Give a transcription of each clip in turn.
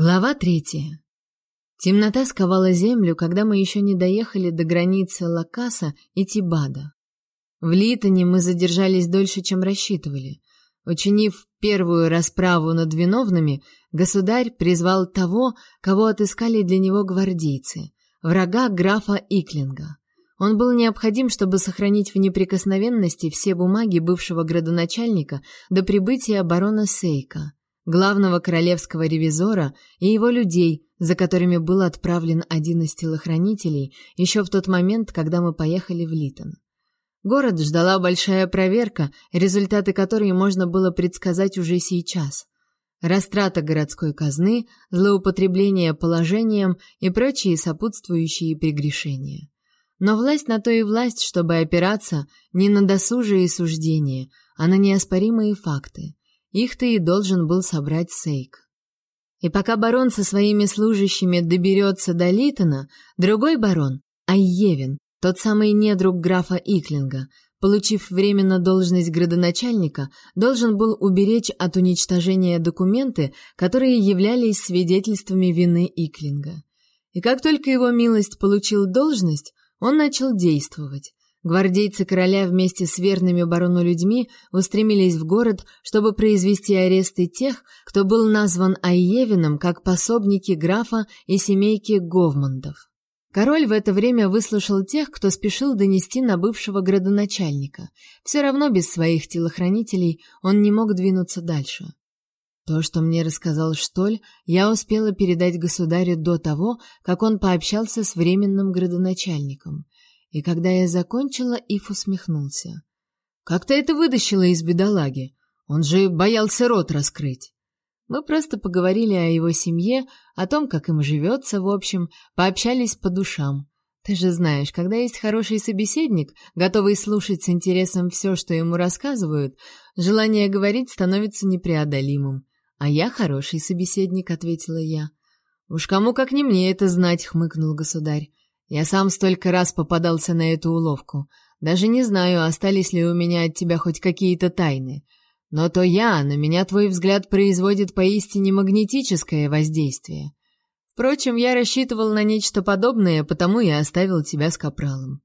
Глава третья. Темнота сковала землю, когда мы еще не доехали до границы Лакаса и Тибада. В Литоне мы задержались дольше, чем рассчитывали. Учинив первую расправу над виновными, государь призвал того, кого отыскали для него гвардейцы, врага графа Иклинга. Он был необходим, чтобы сохранить в неприкосновенности все бумаги бывшего градоначальника до прибытия барона Сейка главного королевского ревизора и его людей, за которыми был отправлен один из телохранителей еще в тот момент, когда мы поехали в Литон. Город ждала большая проверка, результаты которой можно было предсказать уже сейчас. Растрата городской казны, злоупотребление положением и прочие сопутствующие прегрешения. Но власть на то и власть, чтобы опираться не на досужие суждения, а на неоспоримые факты. Их-то и должен был собрать Сейк. И пока барон со своими служащими доберется до Литона, другой барон, Айевин, тот самый недруг графа Иклинга, получив временно должность градоначальника, должен был уберечь от уничтожения документы, которые являлись свидетельствами вины Иклинга. И как только его милость получил должность, он начал действовать. Гвардейцы короля вместе с верными барону людьми устремились в город, чтобы произвести аресты тех, кто был назван Айевином как пособники графа и семейки Говмандов. Король в это время выслушал тех, кто спешил донести на бывшего градоначальника. Все равно без своих телохранителей он не мог двинуться дальше. То, что мне рассказал Штоль, я успела передать государю до того, как он пообщался с временным градоначальником. И когда я закончила, Иф усмехнулся. «Как ты это вытащила из бедолаги? Он же боялся рот раскрыть». Мы просто поговорили о его семье, о том, как им живется, в общем, пообщались по душам. Ты же знаешь, когда есть хороший собеседник, готовый слушать с интересом все, что ему рассказывают, желание говорить становится непреодолимым. А я хороший собеседник, ответила я. Уж кому как не мне это знать, хмыкнул государь. Я сам столько раз попадался на эту уловку. Даже не знаю, остались ли у меня от тебя хоть какие-то тайны. Но то я, на меня твой взгляд производит поистине магнетическое воздействие. Впрочем, я рассчитывал на нечто подобное, потому и оставил тебя с капралом.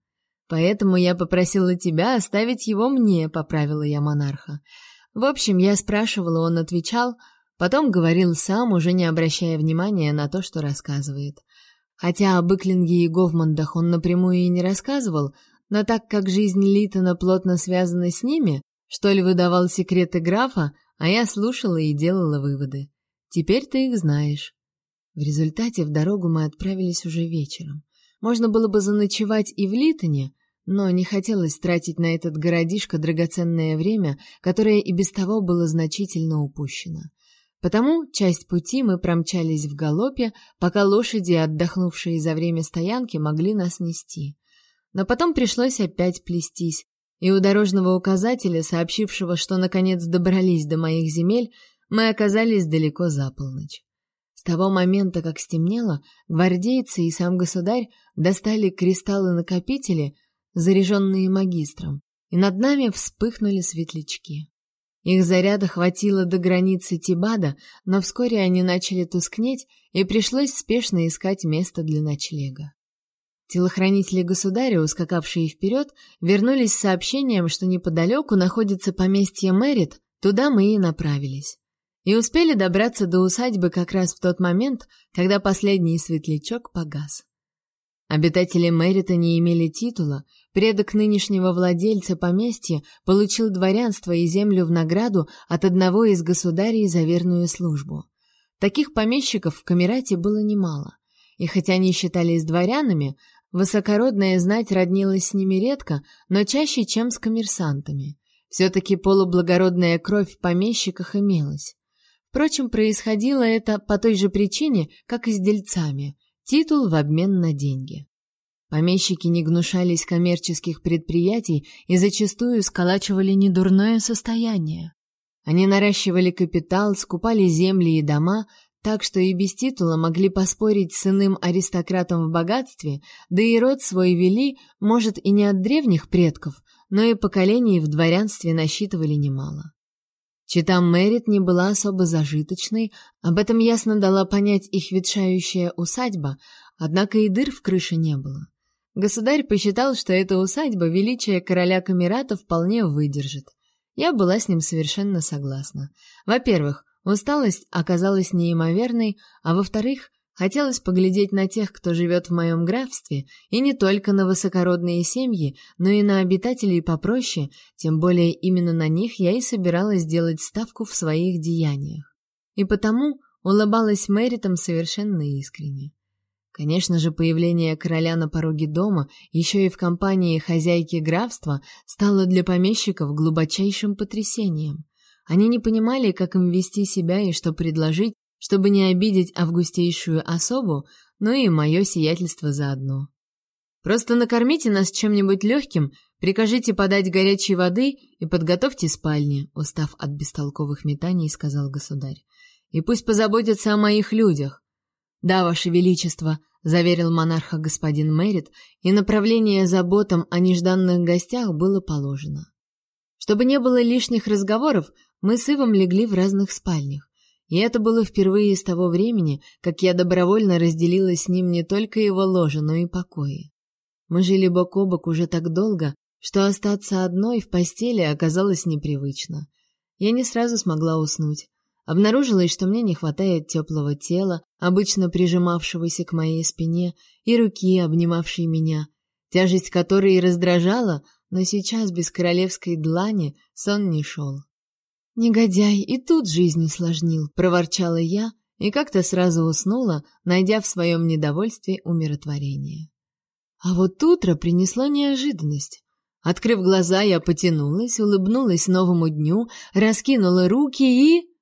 Поэтому я попросила тебя оставить его мне, поправила я монарха. В общем, я спрашивала, он отвечал, потом говорил сам, уже не обращая внимания на то, что рассказывает. Хотя об Иклинге и Говмандах он напрямую и не рассказывал, но так как жизнь Литона плотно связана с ними, что ли выдавал секреты графа, а я слушала и делала выводы. Теперь ты их знаешь. В результате в дорогу мы отправились уже вечером. Можно было бы заночевать и в Литоне, но не хотелось тратить на этот городишко драгоценное время, которое и без того было значительно упущено. Потому часть пути мы промчались в галопе, пока лошади, отдохнувшие за время стоянки, могли нас нести. Но потом пришлось опять плестись, и у дорожного указателя, сообщившего, что наконец добрались до моих земель, мы оказались далеко за полночь. С того момента, как стемнело, гвардейцы и сам государь достали кристаллы-накопители, заряженные магистром, и над нами вспыхнули светлячки. Их заряда хватило до границы Тибада, но вскоре они начали тускнеть, и пришлось спешно искать место для ночлега. Телохранители государя, ускакавшие вперед, вернулись с сообщением, что неподалеку находится поместье Мэрит, туда мы и направились. И успели добраться до усадьбы как раз в тот момент, когда последний светлячок погас. Обитатели Мэрита не имели титула, предок нынешнего владельца поместья получил дворянство и землю в награду от одного из государей за верную службу. Таких помещиков в Камерате было немало, и хотя они считались дворянами, высокородная знать роднилась с ними редко, но чаще, чем с коммерсантами. Все-таки полублагородная кровь в помещиках имелась. Впрочем, происходило это по той же причине, как и с дельцами – Титул в обмен на деньги. Помещики не гнушались коммерческих предприятий и зачастую сколачивали недурное состояние. Они наращивали капитал, скупали земли и дома, так что и без титула могли поспорить с иным аристократом в богатстве, да и род свой вели, может, и не от древних предков, но и поколений в дворянстве насчитывали немало. Чита Мэрит не была особо зажиточной, об этом ясно дала понять их ветшающая усадьба, однако и дыр в крыше не было. Государь посчитал, что эта усадьба величия короля Камерата вполне выдержит. Я была с ним совершенно согласна. Во-первых, усталость оказалась неимоверной, а во-вторых, Хотелось поглядеть на тех, кто живет в моем графстве, и не только на высокородные семьи, но и на обитателей попроще, тем более именно на них я и собиралась делать ставку в своих деяниях. И потому улыбалась Мэритом совершенно искренне. Конечно же, появление короля на пороге дома, еще и в компании хозяйки графства, стало для помещиков глубочайшим потрясением. Они не понимали, как им вести себя и что предложить, чтобы не обидеть августейшую особу, но и мое сиятельство заодно. Просто накормите нас чем-нибудь легким, прикажите подать горячей воды и подготовьте спальни, устав от бестолковых метаний, сказал государь. И пусть позаботятся о моих людях. Да, ваше величество, заверил монарха господин Мэрит, и направление заботам о нежданных гостях было положено. Чтобы не было лишних разговоров, мы с Ивом легли в разных спальнях. И это было впервые с того времени, как я добровольно разделила с ним не только его ложе, но и покои. Мы жили бок о бок уже так долго, что остаться одной в постели оказалось непривычно. Я не сразу смогла уснуть. Обнаружилось, что мне не хватает теплого тела, обычно прижимавшегося к моей спине, и руки, обнимавшей меня, тяжесть которой раздражала, но сейчас без королевской длани сон не шел. Негодяй и тут жизнь усложнил, проворчала я и как-то сразу уснула, найдя в своем недовольстве умиротворение. А вот утро принесло неожиданность. Открыв глаза, я потянулась, улыбнулась новому дню, раскинула руки и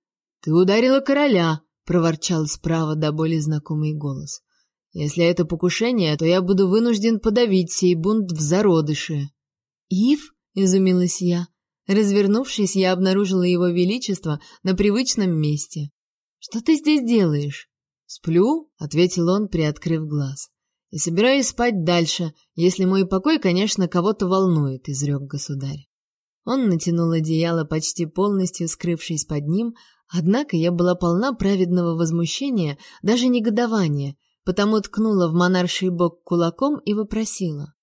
Ты ударила короля, проворчал справа до боли знакомый голос. Если это покушение, то я буду вынужден подавить сей бунт в зародыше. Ив, изумилась я. Развернувшись, я обнаружила его величество на привычном месте. «Что ты здесь делаешь?» «Сплю», — ответил он, приоткрыв глаз. «И собираюсь спать дальше, если мой покой, конечно, кого-то волнует», — изрек государь. Он натянул одеяло, почти полностью скрывшись под ним, однако я была полна праведного возмущения, даже негодования, потому ткнула в монарший бок кулаком и вопросила.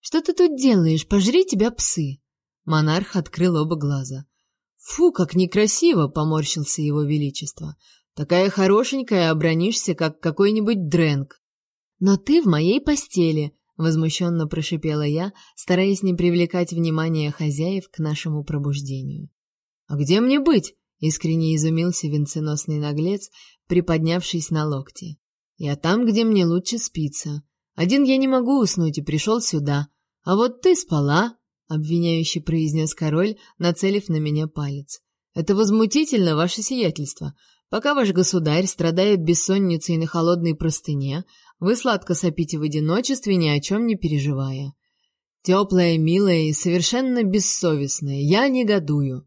«Что ты тут делаешь? Пожри тебя псы!» Монарх открыл оба глаза. «Фу, как некрасиво!» — поморщился его величество. «Такая хорошенькая, обронишься, как какой-нибудь дрэнк». «Но ты в моей постели!» — возмущенно прошипела я, стараясь не привлекать внимание хозяев к нашему пробуждению. «А где мне быть?» — искренне изумился венценосный наглец, приподнявшись на локте. «Я там, где мне лучше спится. Один я не могу уснуть и пришел сюда. А вот ты спала, — обвиняюще произнес король, нацелив на меня палец. «Это возмутительно, ваше сиятельство. Пока ваш государь страдает бессонницей на холодной простыне, вы сладко сопите в одиночестве, ни о чем не переживая. Теплая, милая и совершенно бессовестная. Я негодую».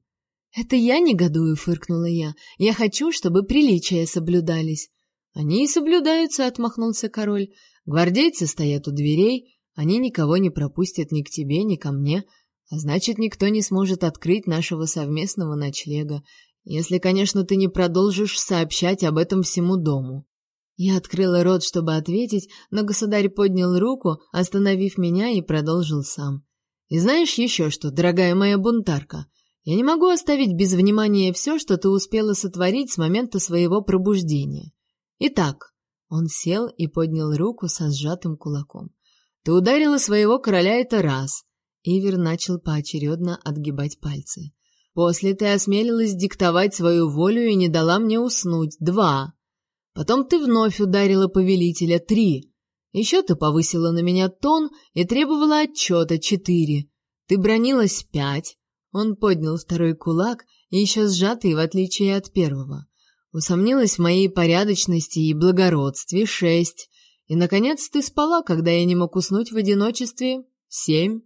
«Это я негодую», — фыркнула я. «Я хочу, чтобы приличия соблюдались». «Они и соблюдаются», — отмахнулся король. «Гвардейцы стоят у дверей, они никого не пропустят ни к тебе, ни ко мне, а значит, никто не сможет открыть нашего совместного ночлега, если, конечно, ты не продолжишь сообщать об этом всему дому. Я открыла рот, чтобы ответить, но государь поднял руку, остановив меня и продолжил сам. И знаешь еще что, дорогая моя бунтарка, я не могу оставить без внимания все, что ты успела сотворить с момента своего пробуждения. Итак, он сел и поднял руку со сжатым кулаком. Ты ударила своего короля это раз. Ивер начал поочередно отгибать пальцы. После ты осмелилась диктовать свою волю и не дала мне уснуть. Два. Потом ты вновь ударила повелителя. Три. Еще ты повысила на меня тон и требовала отчета. Четыре. Ты бронилась. Пять. Он поднял второй кулак, еще сжатый, в отличие от первого. Усомнилась в моей порядочности и благородстве. Шесть. И, наконец, ты спала, когда я не мог уснуть в одиночестве. Семь.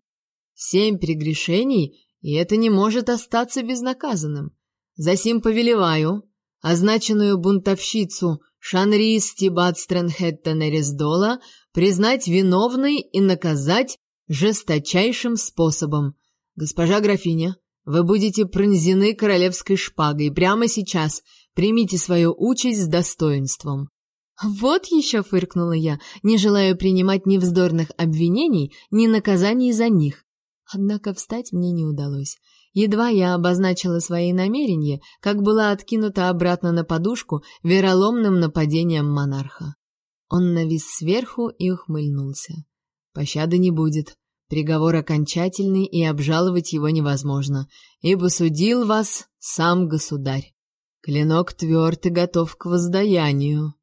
Семь прегрешений, и это не может остаться безнаказанным. Засим повелеваю означенную бунтовщицу Шанрис Тибат Стрэнхэттена Рездола признать виновной и наказать жесточайшим способом. Госпожа графиня, Вы будете пронзены королевской шпагой прямо сейчас. Примите свою участь с достоинством. Вот еще фыркнула я, не желая принимать ни вздорных обвинений, ни наказаний за них. Однако встать мне не удалось. Едва я обозначила свои намерения, как была откинута обратно на подушку вероломным нападением монарха. Он навис сверху и ухмыльнулся. Пощады не будет. Приговор окончательный, и обжаловать его невозможно, ибо судил вас сам государь. Клинок тверд и готов к воздаянию.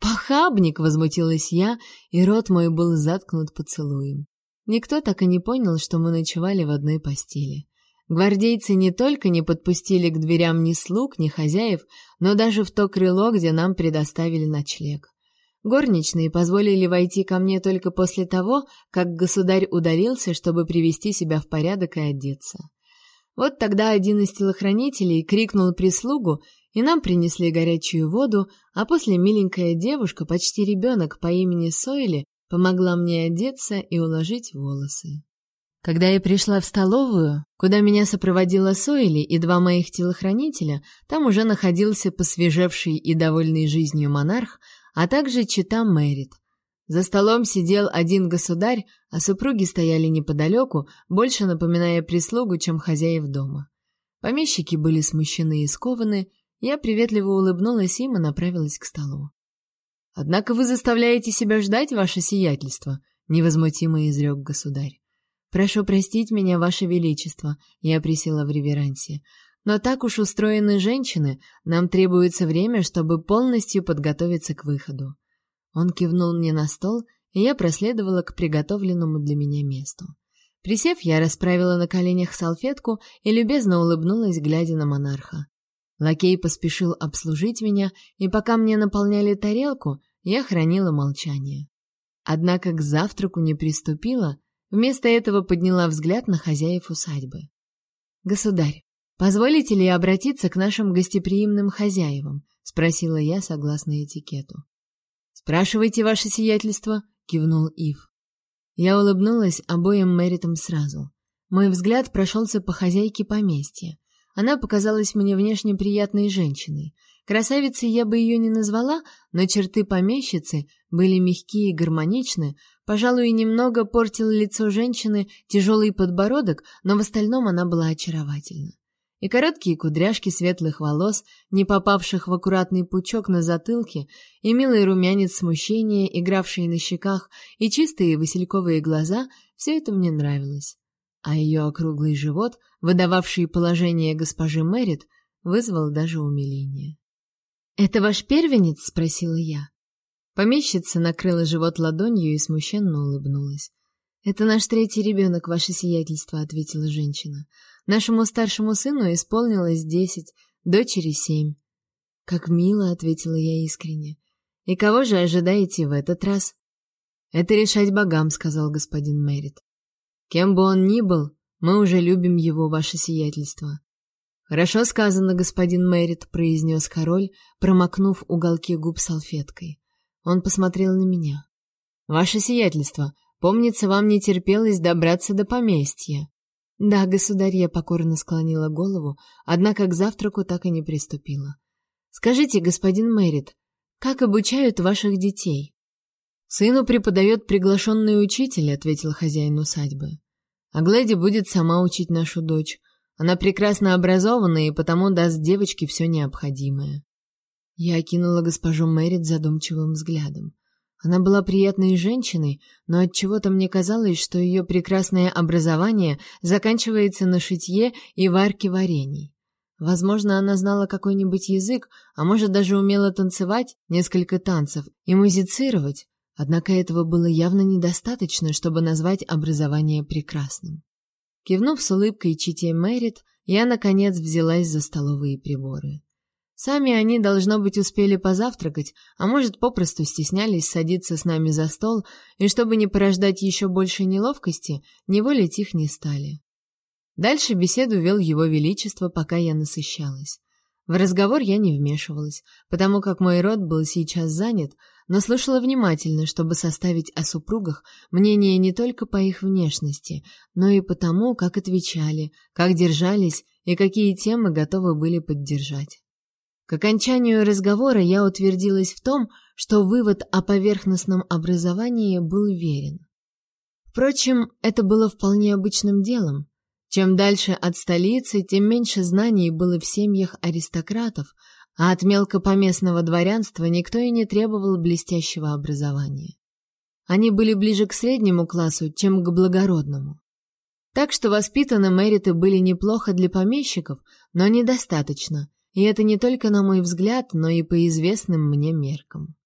«Похабник!» — возмутилась я, и рот мой был заткнут поцелуем. Никто так и не понял, что мы ночевали в одной постели. Гвардейцы не только не подпустили к дверям ни слуг, ни хозяев, но даже в то крыло, где нам предоставили ночлег. Горничные позволили войти ко мне только после того, как государь удалился, чтобы привести себя в порядок и одеться. Вот тогда один из телохранителей крикнул прислугу, и нам принесли горячую воду, а после миленькая девушка, почти ребенок по имени Сойли, помогла мне одеться и уложить волосы. Когда я пришла в столовую, куда меня сопроводила Сойли и два моих телохранителя, там уже находился посвежевший и довольный жизнью монарх, а также чита Мэрит. За столом сидел один государь, а супруги стояли неподалеку, больше напоминая прислугу, чем хозяев дома. Помещики были смущены и скованы, я приветливо улыбнулась им и направилась к столу. «Однако вы заставляете себя ждать, ваше сиятельство», — невозмутимо изрек государь. «Прошу простить меня, ваше величество», — я присела в реверансе. «Но так уж устроены женщины, нам требуется время, чтобы полностью подготовиться к выходу». Он кивнул мне на стол, и я проследовала к приготовленному для меня месту. Присев, я расправила на коленях салфетку и любезно улыбнулась, глядя на монарха. Лакей поспешил обслужить меня, и пока мне наполняли тарелку, я хранила молчание. Однако к завтраку не приступила, Вместо этого подняла взгляд на хозяев усадьбы. «Государь, позволите ли обратиться к нашим гостеприимным хозяевам?» — спросила я согласно этикету. «Спрашивайте, ваше сиятельство», — кивнул Ив. Я улыбнулась обоим Мэритам сразу. Мой взгляд прошелся по хозяйке поместья. Она показалась мне внешне приятной женщиной. Красавицей я бы ее не назвала, но черты помещицы были мягкие и гармоничны, Пожалуй, немного портил лицо женщины тяжелый подбородок, но в остальном она была очаровательна. И короткие кудряшки светлых волос, не попавших в аккуратный пучок на затылке, и милый румянец смущения, игравший на щеках, и чистые васильковые глаза — все это мне нравилось. А ее округлый живот, выдававший положение госпожи Мэрит, вызвал даже умиление. «Это ваш первенец?» — спросила я. Помещица накрыла живот ладонью и смущенно улыбнулась. «Это наш третий ребенок, ваше сиятельство», — ответила женщина. «Нашему старшему сыну исполнилось десять, дочери семь». «Как мило», — ответила я искренне. «И кого же ожидаете в этот раз?» «Это решать богам», — сказал господин Мэрит. «Кем бы он ни был, мы уже любим его, ваше сиятельство». «Хорошо сказано, господин Мэрит», — произнес король, промокнув уголки губ салфеткой. Он посмотрел на меня. «Ваше сиятельство, помнится, вам не терпелось добраться до поместья». «Да, государь, я покорно склонила голову, однако к завтраку так и не приступила. Скажите, господин Мэрит, как обучают ваших детей?» «Сыну преподает приглашенный учитель», — ответил хозяин усадьбы. «А Глэди будет сама учить нашу дочь. Она прекрасно образована и потому даст девочке все необходимое». Я окинула госпожу Мэрит задумчивым взглядом. Она была приятной женщиной, но от чего-то мне казалось, что ее прекрасное образование заканчивается на шитье и варке варений. Возможно, она знала какой-нибудь язык, а может даже умела танцевать несколько танцев и музицировать, однако этого было явно недостаточно, чтобы назвать образование прекрасным. Кивнув с улыбкой чите Мэрит, я наконец взялась за столовые приборы. Сами они, должно быть, успели позавтракать, а может, попросту стеснялись садиться с нами за стол, и чтобы не порождать еще больше неловкости, неволить их не стали. Дальше беседу вел его величество, пока я насыщалась. В разговор я не вмешивалась, потому как мой рот был сейчас занят, но слушала внимательно, чтобы составить о супругах мнение не только по их внешности, но и по тому, как отвечали, как держались и какие темы готовы были поддержать. К окончанию разговора я утвердилась в том, что вывод о поверхностном образовании был верен. Впрочем, это было вполне обычным делом. Чем дальше от столицы, тем меньше знаний было в семьях аристократов, а от мелкопоместного дворянства никто и не требовал блестящего образования. Они были ближе к среднему классу, чем к благородному. Так что воспитаны Мэриты были неплохо для помещиков, но недостаточно, и это не только на мой взгляд, но и по известным мне меркам.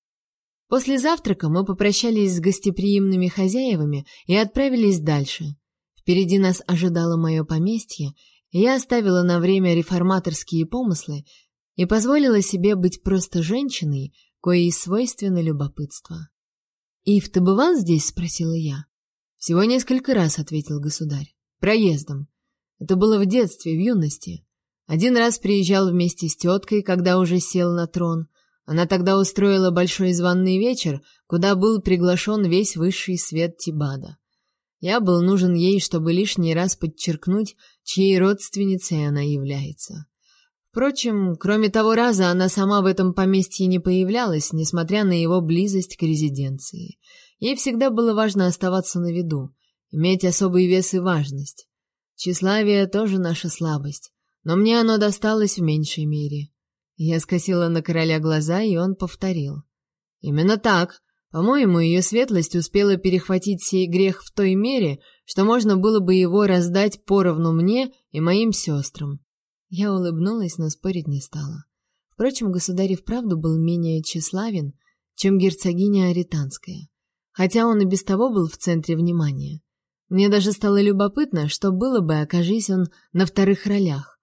После завтрака мы попрощались с гостеприимными хозяевами и отправились дальше. Впереди нас ожидало мое поместье, и я оставила на время реформаторские помыслы и позволила себе быть просто женщиной, коей свойственно любопытство. «Ив, ты бывал здесь?» — спросила я. «Всего несколько раз», — ответил государь. «Проездом. Это было в детстве, в юности. Один раз приезжал вместе с теткой, когда уже сел на трон. Она тогда устроила большой званный вечер, куда был приглашен весь высший свет Тибада. Я был нужен ей, чтобы лишний раз подчеркнуть, чьей родственницей она является. Впрочем, кроме того раза, она сама в этом поместье не появлялась, несмотря на его близость к резиденции. Ей всегда было важно оставаться на виду, иметь особый вес и важность. Тщеславие тоже наша слабость, но мне оно досталось в меньшей мере. Я скосила на короля глаза, и он повторил. «Именно так. По-моему, ее светлость успела перехватить сей грех в той мере, что можно было бы его раздать поровну мне и моим сестрам. Я улыбнулась, но спорить не стала. Впрочем, государь вправду был менее тщеславен, чем герцогиня Аританская, хотя он и без того был в центре внимания. Мне даже стало любопытно, что было бы, окажись он на вторых ролях.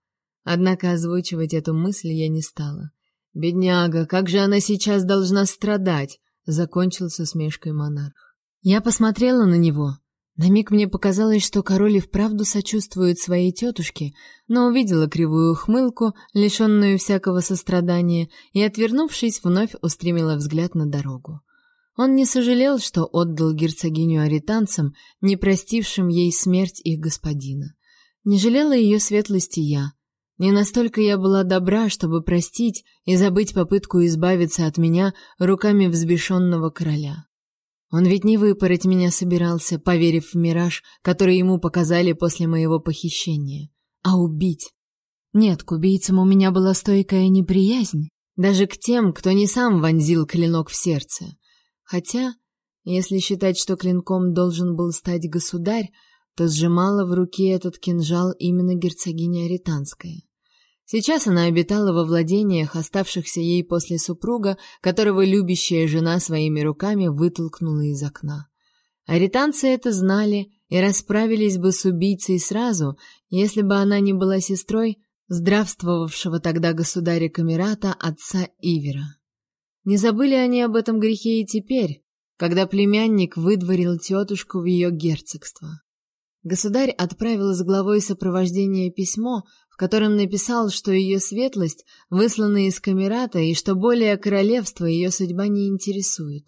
Однако озвучивать эту мысль я не стала. «Бедняга, как же она сейчас должна страдать!» — закончил с монарх. Я посмотрела на него, на миг мне показалось, что король и вправду сочувствует своей тетушке, но увидела кривую ухмылку, лишенную всякого сострадания, и, отвернувшись, вновь устремила взгляд на дорогу. Он не сожалел, что отдал герцогиню аританцам, не простившим ей смерть их господина. Не жалела ее светлости я. Не настолько я была добра, чтобы простить и забыть попытку избавиться от меня руками взбешенного короля. Он ведь не выпороть меня собирался, поверив в мираж, который ему показали после моего похищения, а убить. Нет, к убийцам у меня была стойкая неприязнь, даже к тем, кто не сам вонзил клинок в сердце. Хотя, если считать, что клинком должен был стать государь, то сжимала в руке этот кинжал именно герцогиня Аританская. Сейчас она обитала во владениях, оставшихся ей после супруга, которого любящая жена своими руками вытолкнула из окна. Аританцы это знали и расправились бы с убийцей сразу, если бы она не была сестрой здравствовавшего тогда государя Камерата, отца Ивера. Не забыли они об этом грехе и теперь, когда племянник выдворил тетушку в ее герцогство. Государь отправил с главой сопровождения письмо, в котором написал, что ее светлость выслана из Камерата и что более королевства ее судьба не интересует.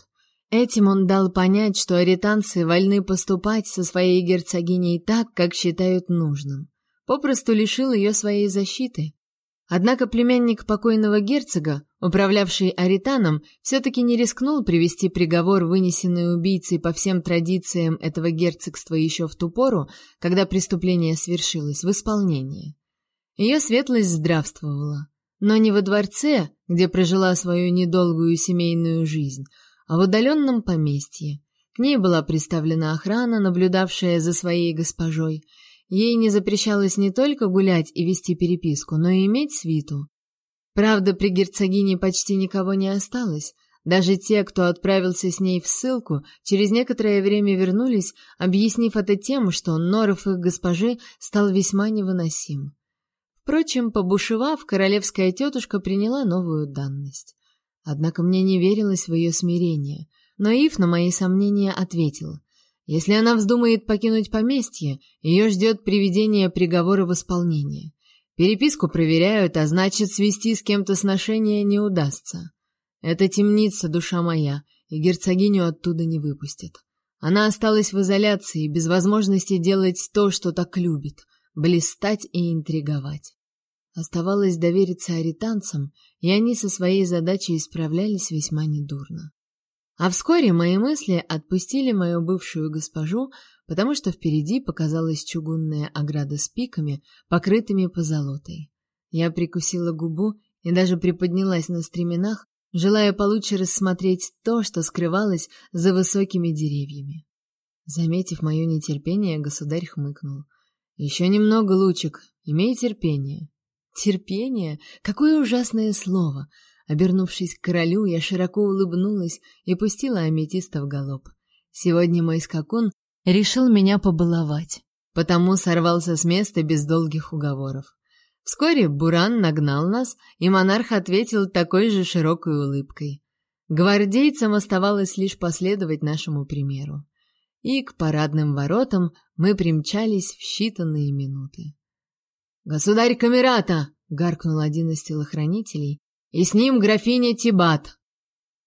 Этим он дал понять, что аританцы вольны поступать со своей герцогиней так, как считают нужным. Попросту лишил ее своей защиты. Однако племянник покойного герцога, управлявший аританом, все-таки не рискнул привести приговор, вынесенный убийцей по всем традициям этого герцогства еще в ту пору, когда преступление свершилось, в исполнение. Ее светлость здравствовала, но не во дворце, где прожила свою недолгую семейную жизнь, а в удаленном поместье. К ней была представлена охрана, наблюдавшая за своей госпожой. Ей не запрещалось не только гулять и вести переписку, но и иметь свиту. Правда, при герцогине почти никого не осталось. Даже те, кто отправился с ней в ссылку, через некоторое время вернулись, объяснив это тем, что норов их госпожи стал весьма невыносим. Впрочем, побушевав, королевская тетушка приняла новую данность. Однако мне не верилось в ее смирение, но Ив на мои сомнения ответил. Если она вздумает покинуть поместье, ее ждет приведение приговора в исполнение. Переписку проверяют, а значит, свести с кем-то сношение не удастся. Это темница, душа моя, и герцогиню оттуда не выпустят. Она осталась в изоляции, без возможности делать то, что так любит — блистать и интриговать. Оставалось довериться аританцам, и они со своей задачей справлялись весьма недурно. А вскоре мои мысли отпустили мою бывшую госпожу, потому что впереди показалась чугунная ограда с пиками, покрытыми позолотой. Я прикусила губу и даже приподнялась на стременах, желая получше рассмотреть то, что скрывалось за высокими деревьями. Заметив мое нетерпение, государь хмыкнул. «Еще немного, Лучик, имей терпение». «Терпение? Какое ужасное слово!» Обернувшись к королю, я широко улыбнулась и пустила аметиста в галоп. Сегодня мой скакун решил меня побаловать, потому сорвался с места без долгих уговоров. Вскоре Буран нагнал нас, и монарх ответил такой же широкой улыбкой. Гвардейцам оставалось лишь последовать нашему примеру. И к парадным воротам мы примчались в считанные минуты. «Государь Камерата!» — гаркнул один из телохранителей, и с ним графиня Тибат.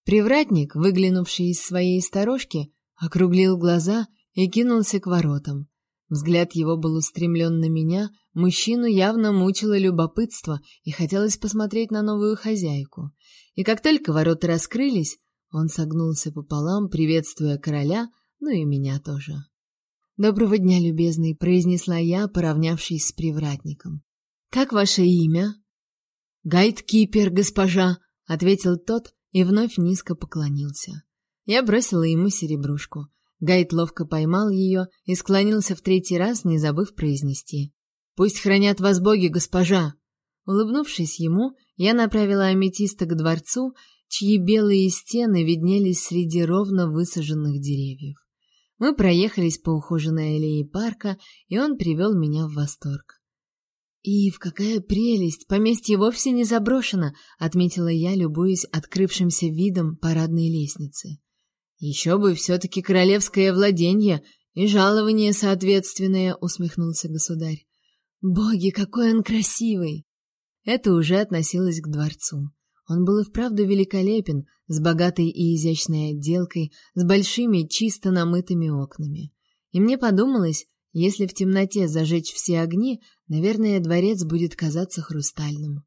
Привратник, выглянувший из своей сторожки, округлил глаза и кинулся к воротам. Взгляд его был устремлен на меня, мужчину явно мучило любопытство и хотелось посмотреть на новую хозяйку. И как только ворота раскрылись, он согнулся пополам, приветствуя короля, ну и меня тоже. «Доброго дня, любезный», — произнесла я, поравнявшись с привратником. «Как ваше имя?» «Гайдкипер, госпожа!» — ответил тот и вновь низко поклонился. Я бросила ему серебрушку. Гайд ловко поймал ее и склонился в третий раз, не забыв произнести. «Пусть хранят вас боги, госпожа!» Улыбнувшись ему, я направила аметиста к дворцу, чьи белые стены виднелись среди ровно высаженных деревьев. Мы проехались по ухоженной аллее парка, и он привел меня в восторг. «Ив, какая прелесть! Поместье вовсе не заброшено!» — отметила я, любуясь открывшимся видом парадной лестницы. «Еще бы все-таки королевское владение и жалование соответственное!» — усмехнулся государь. «Боги, какой он красивый!» Это уже относилось к дворцу. Он был и вправду великолепен, с богатой и изящной отделкой, с большими чисто намытыми окнами. И мне подумалось, если в темноте зажечь все огни, наверное, дворец будет казаться хрустальным.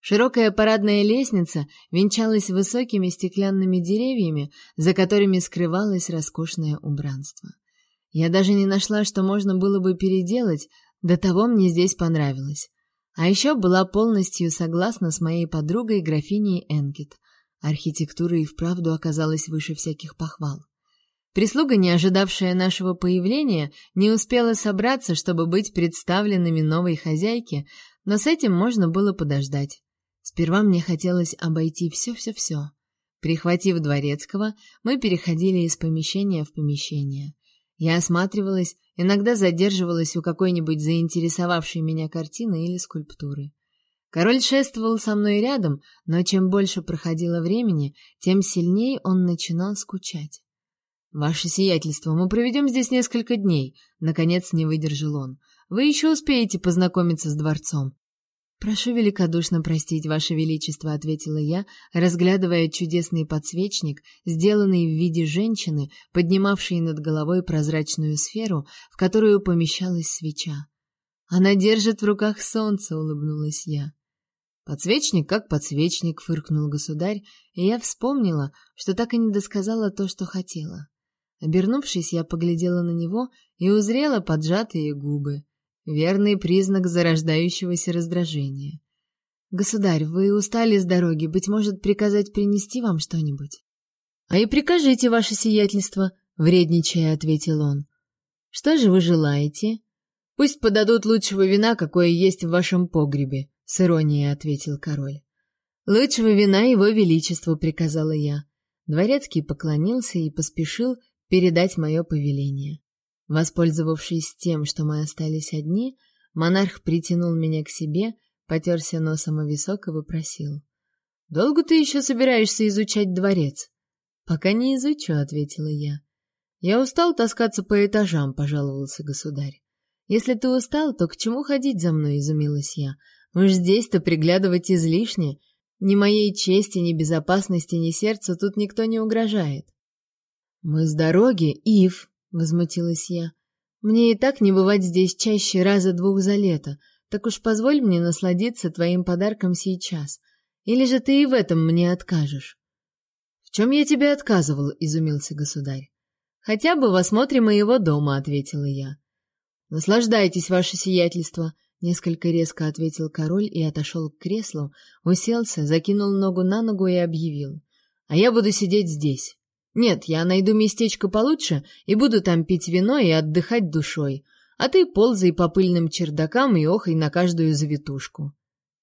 Широкая парадная лестница венчалась высокими стеклянными деревьями, за которыми скрывалось роскошное убранство. Я даже не нашла, что можно было бы переделать, до того мне здесь понравилось. А еще была полностью согласна с моей подругой графиней Энкет. Архитектура и вправду оказалась выше всяких похвал. Прислуга, не ожидавшая нашего появления, не успела собраться, чтобы быть представленными новой хозяйке, но с этим можно было подождать. Сперва мне хотелось обойти все-все-все. Прихватив дворецкого, мы переходили из помещения в помещение. Я осматривалась, иногда задерживалась у какой-нибудь заинтересовавшей меня картины или скульптуры. Король шествовал со мной рядом, но чем больше проходило времени, тем сильнее он начинал скучать. «Ваше сиятельство, мы проведем здесь несколько дней», — наконец не выдержал он. «Вы еще успеете познакомиться с дворцом». «Прошу великодушно простить, Ваше Величество», — ответила я, разглядывая чудесный подсвечник, сделанный в виде женщины, поднимавшей над головой прозрачную сферу, в которую помещалась свеча. «Она держит в руках солнце», — улыбнулась я. «Подсвечник как подсвечник», — фыркнул государь, и я вспомнила, что так и не досказала то, что хотела. Обернувшись, я поглядела на него и узрела поджатые губы. Верный признак зарождающегося раздражения. «Государь, вы устали с дороги, быть может, приказать принести вам что-нибудь?» «А и прикажите, ваше сиятельство», — вредничая ответил он. «Что же вы желаете?» «Пусть подадут лучшего вина, какое есть в вашем погребе», — с иронией ответил король. «Лучшего вина его величеству», — приказала я. Дворецкий поклонился и поспешил передать мое повеление. Воспользовавшись тем, что мы остались одни, монарх притянул меня к себе, потерся носом о висок и вопросил. «Долго ты еще собираешься изучать дворец?» «Пока не изучу», — ответила я. «Я устал таскаться по этажам», — пожаловался государь. «Если ты устал, то к чему ходить за мной?» — изумилась я. «Уж здесь-то приглядывать излишне. Ни моей чести, ни безопасности, ни сердцу тут никто не угрожает. Мы с дороги, Ив, возмутилась я. Мне и так не бывать здесь чаще раза двух за лето. Так уж позволь мне насладиться твоим подарком сейчас. Или же ты и в этом мне откажешь? В чем я тебе отказывал, изумился государь. Хотя бы в осмотре моего дома, ответила я. Наслаждайтесь, ваше сиятельство, несколько резко ответил король и отошел к креслу, уселся, закинул ногу на ногу и объявил: "А я буду сидеть здесь. Нет, я найду местечко получше и буду там пить вино и отдыхать душой. А ты ползай по пыльным чердакам и охай на каждую завитушку".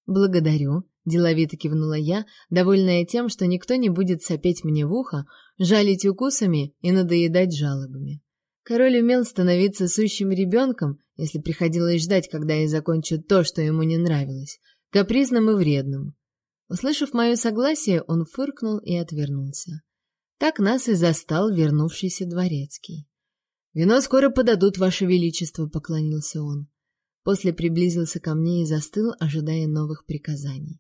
Благодарю, деловито кивнула я, довольная тем, что никто не будет сопеть мне в ухо, жалить укусами и надоедать жалобами. Король умел становиться сущим ребенком, если приходилось ждать, когда я закончу то, что ему не нравилось, капризным и вредным. Услышав мое согласие, он фыркнул и отвернулся. Так нас и застал вернувшийся дворецкий. «Вино скоро подадут, ваше величество», — поклонился он. После приблизился ко мне и застыл, ожидая новых приказаний.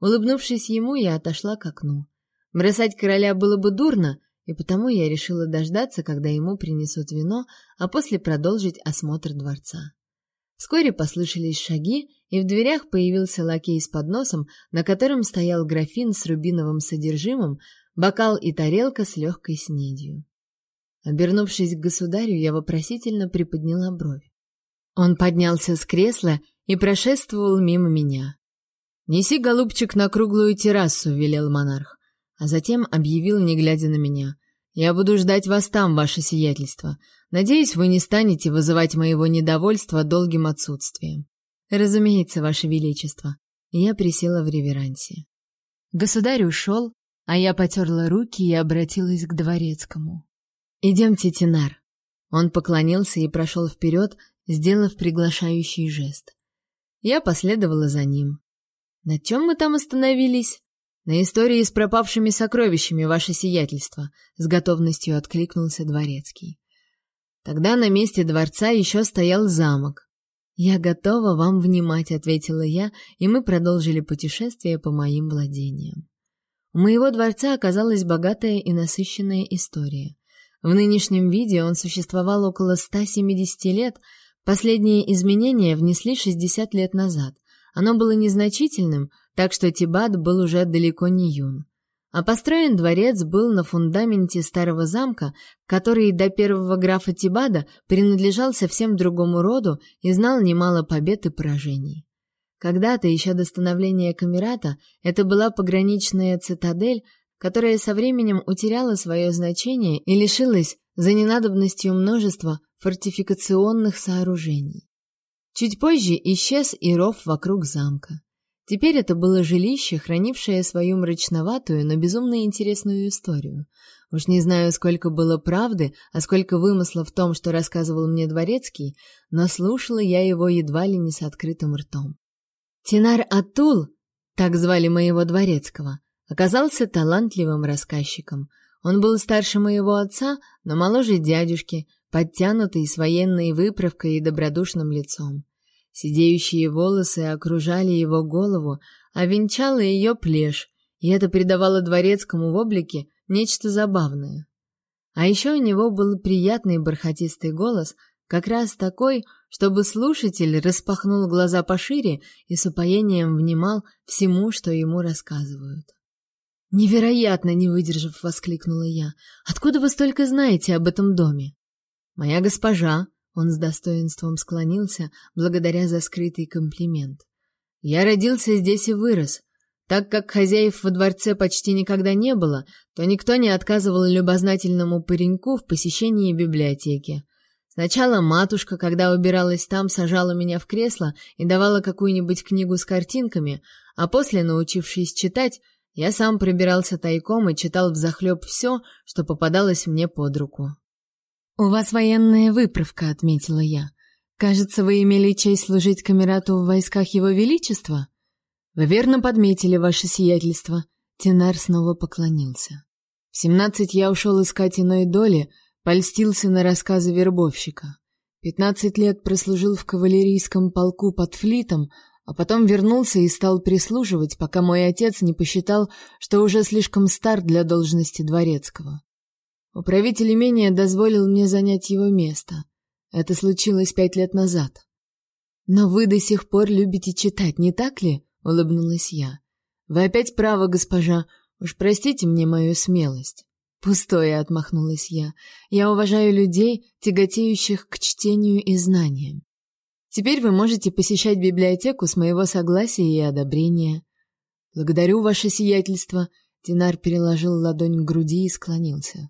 Улыбнувшись ему, я отошла к окну. Бросать короля было бы дурно, и потому я решила дождаться, когда ему принесут вино, а после продолжить осмотр дворца. Вскоре послышались шаги, и в дверях появился лакей с подносом, на котором стоял графин с рубиновым содержимым, бокал и тарелка с легкой снедью. Обернувшись к государю, я вопросительно приподняла бровь. Он поднялся с кресла и прошествовал мимо меня. «Неси, голубчик, на круглую террасу», — велел монарх а затем объявил, не глядя на меня. «Я буду ждать вас там, ваше сиятельство. Надеюсь, вы не станете вызывать моего недовольства долгим отсутствием». «Разумеется, ваше величество». Я присела в реверансе. Государь ушел, а я потерла руки и обратилась к дворецкому. «Идемте, Тинар». Он поклонился и прошел вперед, сделав приглашающий жест. Я последовала за ним. На чем мы там остановились? На истории с пропавшими сокровищами, ваше сиятельство, с готовностью откликнулся дворецкий. Тогда на месте дворца еще стоял замок. Я готова вам внимать, ответила я, и мы продолжили путешествие по моим владениям. У моего дворца оказалась богатая и насыщенная история. В нынешнем виде он существовал около 170 лет, последние изменения внесли 60 лет назад. Оно было незначительным, так что Тибат был уже далеко не юн. А построен дворец был на фундаменте старого замка, который до первого графа Тибада принадлежал совсем другому роду и знал немало побед и поражений. Когда-то, еще до становления Камерата, это была пограничная цитадель, которая со временем утеряла свое значение и лишилась за ненадобностью множества фортификационных сооружений. Чуть позже исчез и ров вокруг замка. Теперь это было жилище, хранившее свою мрачноватую, но безумно интересную историю. Уж не знаю, сколько было правды, а сколько вымысла в том, что рассказывал мне дворецкий, но слушала я его едва ли не с открытым ртом. Тинар Атул, так звали моего дворецкого, оказался талантливым рассказчиком. Он был старше моего отца, но моложе дядюшки, подтянутый с военной выправкой и добродушным лицом. Сидеющие волосы окружали его голову, а венчала ее плешь, и это придавало дворецкому в облике нечто забавное. А еще у него был приятный бархатистый голос, как раз такой, чтобы слушатель распахнул глаза пошире и с упоением внимал всему, что ему рассказывают. «Невероятно!» — не выдержав, воскликнула я. «Откуда вы столько знаете об этом доме?» Моя госпожа, он с достоинством склонился, благодаря за скрытый комплимент. Я родился здесь и вырос. Так как хозяев во дворце почти никогда не было, то никто не отказывал любознательному пареньку в посещении библиотеки. Сначала матушка, когда убиралась там, сажала меня в кресло и давала какую-нибудь книгу с картинками, а после, научившись читать, я сам пробирался тайком и читал взахлеб все, что попадалось мне под руку. «У вас военная выправка», — отметила я. «Кажется, вы имели честь служить камерату в войсках Его Величества?» «Вы верно подметили, ваше сиятельство». Тенар снова поклонился. В семнадцать я ушел искать иной доли, польстился на рассказы вербовщика. Пятнадцать лет прослужил в кавалерийском полку под флитом, а потом вернулся и стал прислуживать, пока мой отец не посчитал, что уже слишком стар для должности дворецкого. Управитель имения дозволил мне занять его место. Это случилось пять лет назад. Но вы до сих пор любите читать, не так ли? улыбнулась я. Вы опять правы, госпожа. Уж простите мне мою смелость. Пустое, отмахнулась я. Я уважаю людей, тяготеющих к чтению и знаниям. Теперь вы можете посещать библиотеку с моего согласия и одобрения. Благодарю ваше сиятельство. Тинар переложил ладонь к груди и склонился.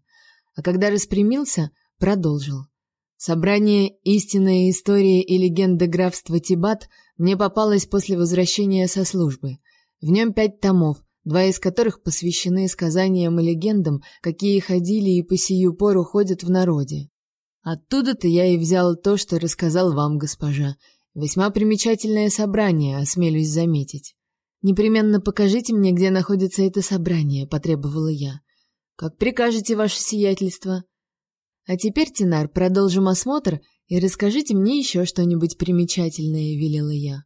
А когда распрямился, продолжил. Собрание «Истинная история и легенда графства Тибат» мне попалось после возвращения со службы. В нем пять томов, два из которых посвящены сказаниям и легендам, какие ходили и по сию пору ходят в народе. Оттуда-то я и взял то, что рассказал вам, госпожа. Весьма примечательное собрание, осмелюсь заметить. Непременно покажите мне, где находится это собрание, потребовала я. Как прикажете, ваше сиятельство. А теперь, Тинар, продолжим осмотр и расскажите мне еще что-нибудь примечательное, велела я.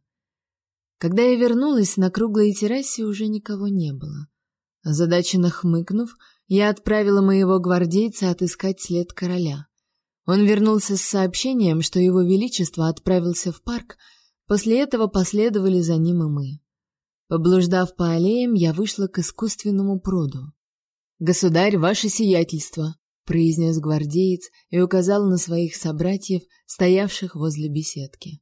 Когда я вернулась, на круглой террасе уже никого не было. Озадаченно хмыкнув, я отправила моего гвардейца отыскать след короля. Он вернулся с сообщением, что его величество отправился в парк, после этого последовали за ним и мы. Поблуждав по аллеям, я вышла к искусственному пруду. «Государь, ваше сиятельство!» — произнес гвардеец и указал на своих собратьев, стоявших возле беседки.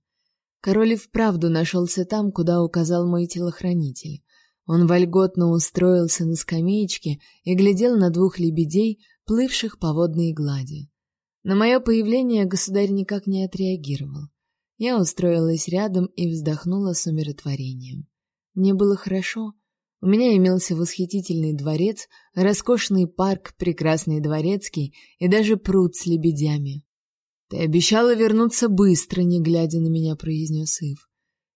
Король и вправду нашелся там, куда указал мой телохранитель. Он вольготно устроился на скамеечке и глядел на двух лебедей, плывших по водной глади. На мое появление государь никак не отреагировал. Я устроилась рядом и вздохнула с умиротворением. Мне было хорошо. У меня имелся восхитительный дворец, роскошный парк, прекрасный дворецкий и даже пруд с лебедями. Ты обещала вернуться быстро, не глядя на меня, произнес Ив.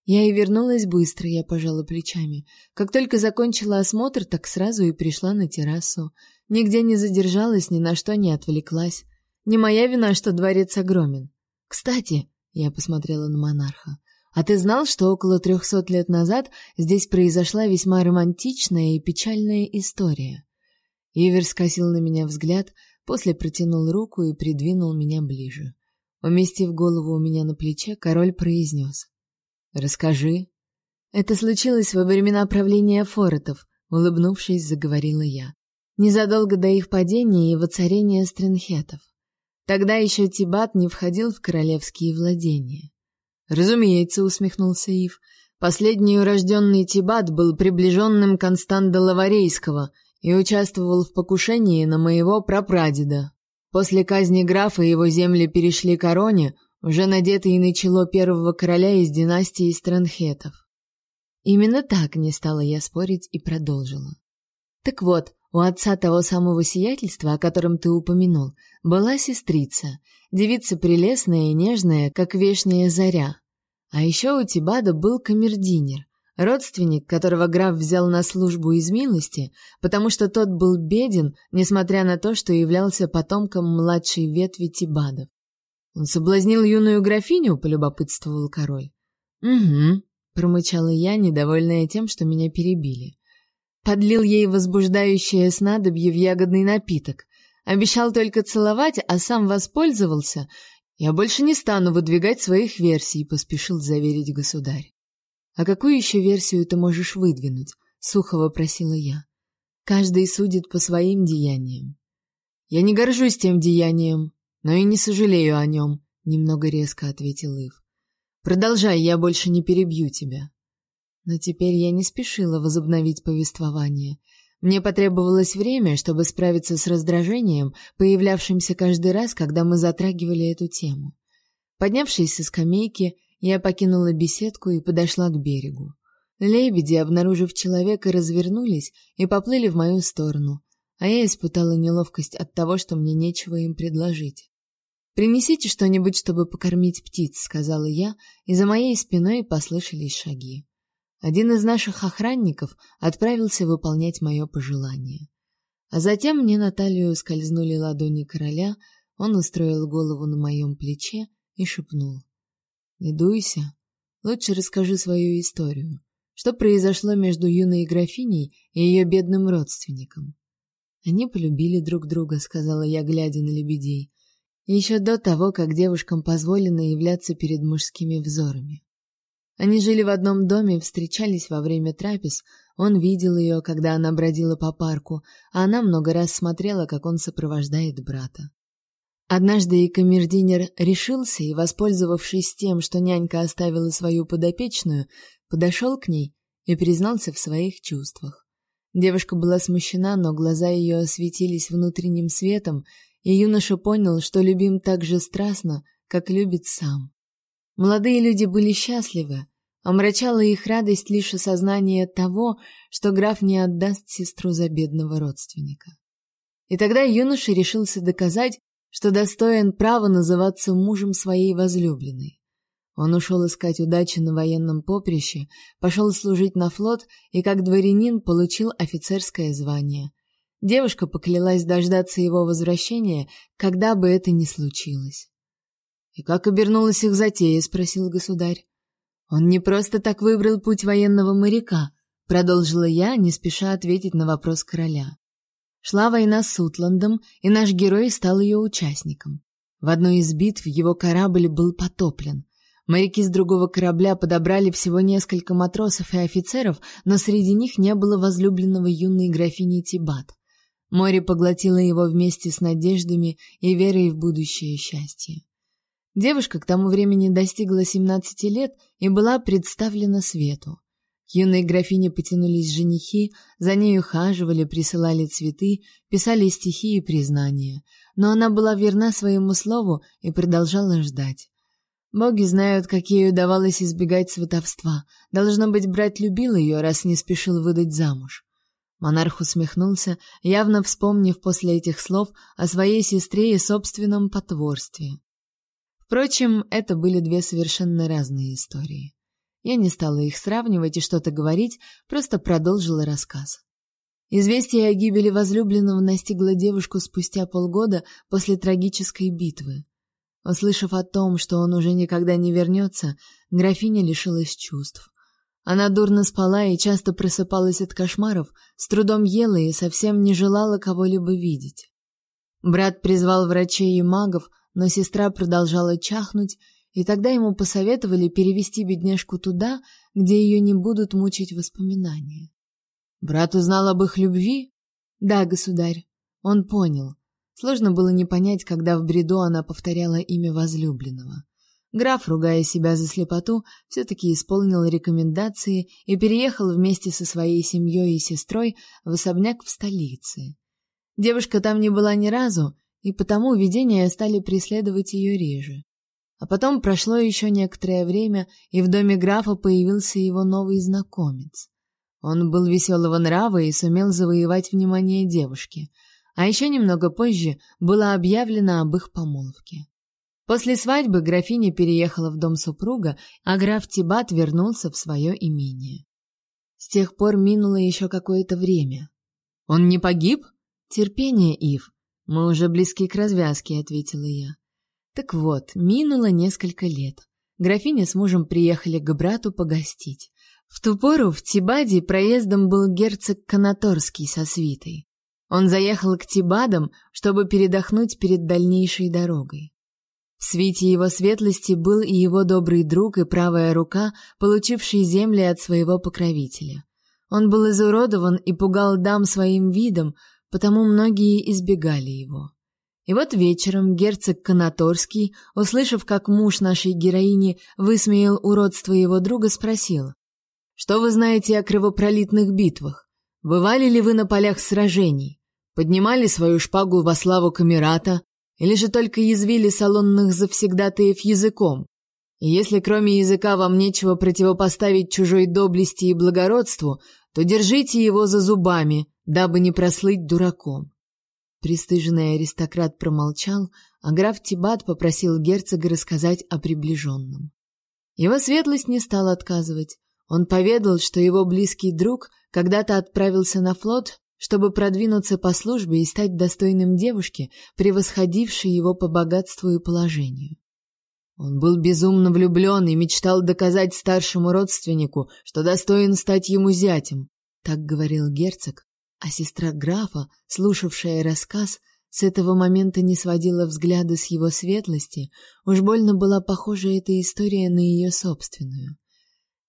Я и вернулась быстро, я пожала плечами. Как только закончила осмотр, так сразу и пришла на террасу. Нигде не задержалась, ни на что не отвлеклась. Не моя вина, что дворец огромен. Кстати, я посмотрела на монарха. А ты знал, что около трехсот лет назад здесь произошла весьма романтичная и печальная история? Ивер скосил на меня взгляд, после протянул руку и придвинул меня ближе. Уместив голову у меня на плече, король произнес. «Расскажи». «Это случилось во времена правления Форотов», — улыбнувшись, заговорила я. «Незадолго до их падения и воцарения Стринхетов. Тогда еще Тибат не входил в королевские владения. Разумеется, усмехнулся Ив. Последний урожденный Тибат был приближенным Константа Лаварейского и участвовал в покушении на моего прапрадеда. После казни графа его земли перешли короне, уже надетой на чело первого короля из династии Странхетов. Именно так не стала я спорить и продолжила. Так вот, у отца того самого сиятельства, о котором ты упомянул, была сестрица, девица прелестная и нежная, как вешняя заря. А еще у Тибада был камердинер, родственник, которого граф взял на службу из милости, потому что тот был беден, несмотря на то, что являлся потомком младшей ветви Тибадов. Он соблазнил юную графиню, полюбопытствовал король. Угу, промычала я, недовольная тем, что меня перебили. Подлил ей возбуждающее снадобье в ягодный напиток. Обещал только целовать, а сам воспользовался. Я больше не стану выдвигать своих версий, поспешил заверить государь. А какую еще версию ты можешь выдвинуть? сухо вопросила я. Каждый судит по своим деяниям. Я не горжусь тем деянием, но и не сожалею о нем», — немного резко ответил Ив. Продолжай, я больше не перебью тебя. Но теперь я не спешила возобновить повествование. Мне потребовалось время, чтобы справиться с раздражением, появлявшимся каждый раз, когда мы затрагивали эту тему. Поднявшись со скамейки, я покинула беседку и подошла к берегу. Лебеди, обнаружив человека, развернулись и поплыли в мою сторону, а я испытала неловкость от того, что мне нечего им предложить. «Принесите что-нибудь, чтобы покормить птиц», — сказала я, и за моей спиной послышались шаги. Один из наших охранников отправился выполнять мое пожелание. А затем мне на талию скользнули ладони короля, он устроил голову на моем плече и шепнул. «Не дуйся. Лучше расскажи свою историю. Что произошло между юной графиней и ее бедным родственником? Они полюбили друг друга, сказала я, глядя на лебедей. Еще до того, как девушкам позволено являться перед мужскими взорами. Они жили в одном доме, встречались во время трапез. Он видел ее, когда она бродила по парку, а она много раз смотрела, как он сопровождает брата. Однажды и камердинер решился и, воспользовавшись тем, что нянька оставила свою подопечную, подошел к ней и признался в своих чувствах. Девушка была смущена, но глаза ее осветились внутренним светом, и юноша понял, что любим так же страстно, как любит сам. Молодые люди были счастливы, омрачала их радость лишь осознание того, что граф не отдаст сестру за бедного родственника. И тогда юноша решился доказать, что достоин права называться мужем своей возлюбленной. Он ушел искать удачи на военном поприще, пошел служить на флот и как дворянин получил офицерское звание. Девушка поклялась дождаться его возвращения, когда бы это ни случилось. «И как обернулась их затея?» — спросил государь. «Он не просто так выбрал путь военного моряка», — продолжила я, не спеша ответить на вопрос короля. Шла война с Утландом, и наш герой стал ее участником. В одной из битв его корабль был потоплен. Моряки с другого корабля подобрали всего несколько матросов и офицеров, но среди них не было возлюбленного юной графини Тибат. Море поглотило его вместе с надеждами и верой в будущее счастье. Девушка к тому времени достигла 17 лет и была представлена свету. К юной графине потянулись женихи, за ней ухаживали, присылали цветы, писали стихи и признания. Но она была верна своему слову и продолжала ждать. Боги знают, как ей удавалось избегать сватовства. Должно быть, брат любил ее, раз не спешил выдать замуж. Монарх усмехнулся, явно вспомнив после этих слов о своей сестре и собственном потворстве. Впрочем, это были две совершенно разные истории. Я не стала их сравнивать и что-то говорить, просто продолжила рассказ. Известие о гибели возлюбленного настигло девушку спустя полгода после трагической битвы. Услышав о том, что он уже никогда не вернется, графиня лишилась чувств. Она дурно спала и часто просыпалась от кошмаров, с трудом ела и совсем не желала кого-либо видеть. Брат призвал врачей и магов, но сестра продолжала чахнуть, и тогда ему посоветовали перевести бедняжку туда, где ее не будут мучить воспоминания. Брат узнал об их любви? Да, государь. Он понял. Сложно было не понять, когда в бреду она повторяла имя возлюбленного. Граф, ругая себя за слепоту, все-таки исполнил рекомендации и переехал вместе со своей семьей и сестрой в особняк в столице. Девушка там не была ни разу, и потому видения стали преследовать ее реже. А потом прошло еще некоторое время, и в доме графа появился его новый знакомец. Он был веселого нрава и сумел завоевать внимание девушки. А еще немного позже было объявлено об их помолвке. После свадьбы графиня переехала в дом супруга, а граф Тибат вернулся в свое имение. С тех пор минуло еще какое-то время. Он не погиб? Терпение, Ив. Мы уже близки к развязке, ответила я. Так вот, минуло несколько лет. Графиня с мужем приехали к брату погостить. В ту пору в Тибаде проездом был герцог Канаторский со свитой. Он заехал к Тибадам, чтобы передохнуть перед дальнейшей дорогой. В свите его светлости был и его добрый друг и правая рука, получивший земли от своего покровителя. Он был изуродован и пугал дам своим видом, потому многие избегали его. И вот вечером герцог Конаторский, услышав, как муж нашей героини высмеял уродство его друга, спросил: "Что вы знаете о кровопролитных битвах? Бывали ли вы на полях сражений? Поднимали свою шпагу во славу камерата или же только язвили салонных завсегдатаев языком. И если кроме языка вам нечего противопоставить чужой доблести и благородству, то держите его за зубами, дабы не прослыть дураком. Престыженный аристократ промолчал, а граф Тибат попросил герцога рассказать о приближенном. Его светлость не стал отказывать. Он поведал, что его близкий друг когда-то отправился на флот чтобы продвинуться по службе и стать достойным девушки, превосходившей его по богатству и положению. Он был безумно влюблен и мечтал доказать старшему родственнику, что достоин стать ему зятем, так говорил герцог, а сестра графа, слушавшая рассказ, с этого момента не сводила взгляда с его светлости, уж больно была похожа эта история на ее собственную.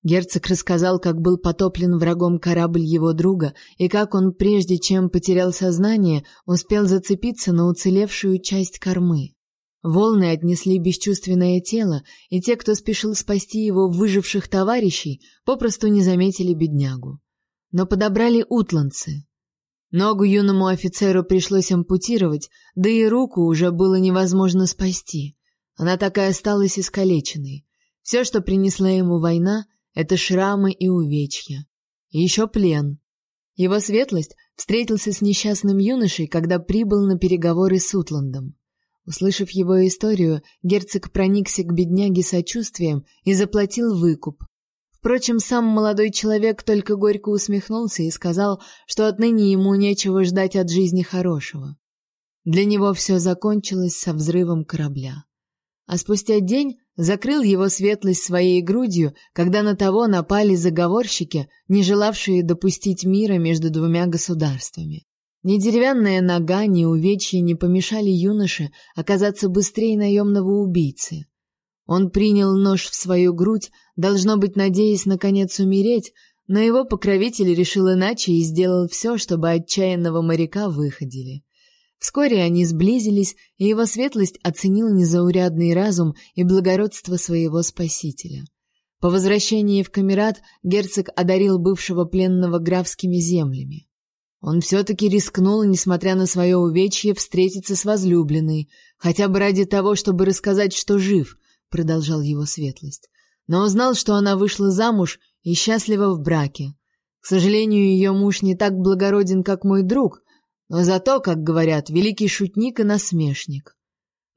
Герцог рассказал, как был потоплен врагом корабль его друга и как он, прежде чем потерял сознание, успел зацепиться на уцелевшую часть кормы. Волны отнесли бесчувственное тело, и те, кто спешил спасти его выживших товарищей, попросту не заметили беднягу. Но подобрали утланцы. Ногу юному офицеру пришлось ампутировать, да и руку уже было невозможно спасти. Она так и осталась искалеченной. Все, что принесла ему война, это шрамы и увечья. И еще плен. Его светлость встретился с несчастным юношей, когда прибыл на переговоры с Утландом. Услышав его историю, герцог проникся к бедняге сочувствием и заплатил выкуп. Впрочем, сам молодой человек только горько усмехнулся и сказал, что отныне ему нечего ждать от жизни хорошего. Для него все закончилось со взрывом корабля. А спустя день закрыл его светлость своей грудью, когда на того напали заговорщики, не желавшие допустить мира между двумя государствами. Ни деревянная нога, ни увечья не помешали юноше оказаться быстрее наемного убийцы. Он принял нож в свою грудь, должно быть, надеясь наконец умереть, но его покровитель решил иначе и сделал все, чтобы отчаянного моряка выходили. Вскоре они сблизились, и его светлость оценил незаурядный разум и благородство своего спасителя. По возвращении в Камерат герцог одарил бывшего пленного графскими землями. Он все-таки рискнул, несмотря на свое увечье, встретиться с возлюбленной, хотя бы ради того, чтобы рассказать, что жив, продолжал его светлость. Но узнал, что она вышла замуж и счастлива в браке. К сожалению, ее муж не так благороден, как мой друг, но зато, как говорят, великий шутник и насмешник.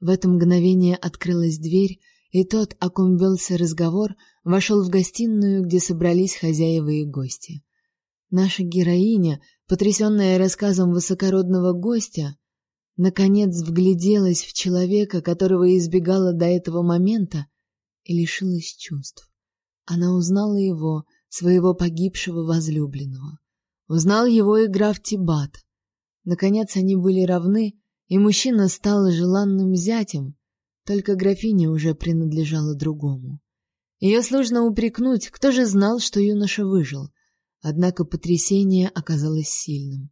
В это мгновение открылась дверь, и тот, о ком велся разговор, вошел в гостиную, где собрались хозяева и гости. Наша героиня, потрясенная рассказом высокородного гостя, наконец вгляделась в человека, которого избегала до этого момента, и лишилась чувств. Она узнала его, своего погибшего возлюбленного. Узнал его и граф Тибат. Наконец они были равны, и мужчина стал желанным зятем, только графиня уже принадлежала другому. Ее сложно упрекнуть, кто же знал, что юноша выжил. Однако потрясение оказалось сильным.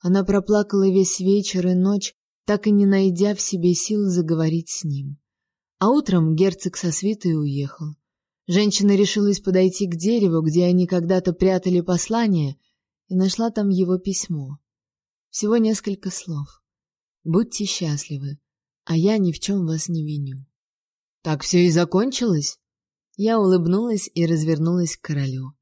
Она проплакала весь вечер и ночь, так и не найдя в себе сил заговорить с ним. А утром герцог со свитой уехал. Женщина решилась подойти к дереву, где они когда-то прятали послание, и нашла там его письмо. Всего несколько слов. Будьте счастливы, а я ни в чем вас не виню. Так все и закончилось? Я улыбнулась и развернулась к королю.